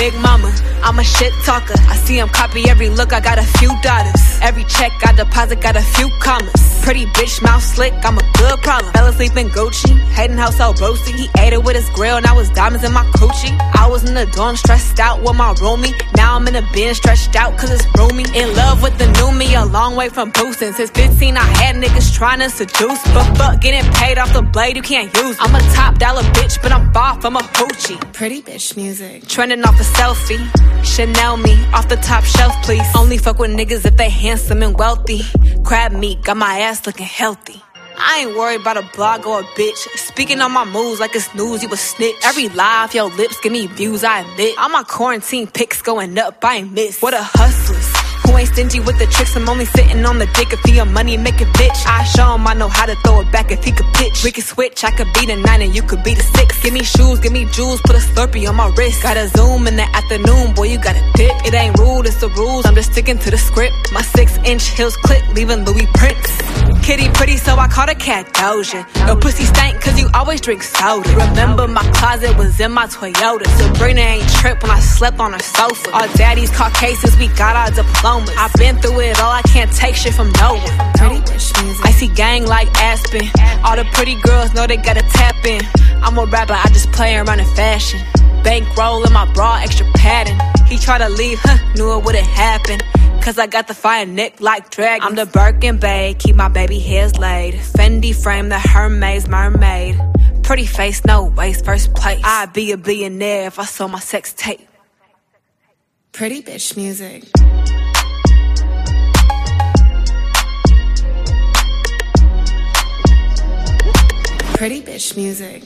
big mama. I'm a shit talker. I see him copy every look. I got a few daughters. Every check I deposit got a few commas. Pretty bitch, mouth slick. I'm a good problem. Fell asleep in Gucci. Hating house all boasty. He ate it with his grill. Now it's diamonds in my coochie. I was in the dorm stressed out with my roomie. Now I'm in a bin stretched out cause it's roomy. In love with the new me. A long way from boosting. Since 15 I had niggas trying to seduce. But fuck getting paid off the blade you can't use. I'm a top dollar bitch, but I'm far from a hoochie. Pretty bitch music. Trending off a selfie. Chanel me off the top shelf, please. Only fuck with niggas if they handsome and wealthy. Crab meat, got my ass looking healthy. I ain't worried about a blog or a bitch. Speaking on my moves like it's news, you a snitch. Every live, your lips give me views, I admit. All my quarantine pics going up, I ain't miss. What a hustlers. Who ain't stingy with the tricks? I'm only sitting on the dick if he a money making bitch. I show him I know how to throw it back if he could pitch. We can switch, I could be the nine and you could be the six. Give me shoes, give me jewels, put a slurpee on my wrist. Got a zoom in the afternoon, boy, you gotta dip. It ain't rude, it's the rules, I'm just sticking to the script. My six inch heels click, leaving Louis prints. Kitty pretty, so I caught a cat Doja. Your pussy stank, cause you always drink soda. Remember, my closet was in my Toyota. Sabrina ain't trip when I slept on her sofa. Our daddies caught cases, we got our diplomas. I've been through it all, I can't take shit from no one. Pretty. I see gang like Aspen. All the pretty girls know they gotta tap in. I'm a rapper, I just play around in fashion. Bankroll in my bra, extra padding. Tried to leave, huh? Knew it wouldn't happen. Cause I got the fire neck like dragon. I'm the Birkin Bay, keep my baby hairs laid. Fendi frame, the Hermes mermaid. Pretty face, no waist, first place. I'd be a billionaire if I sold my sex tape. Pretty bitch music. Pretty bitch music.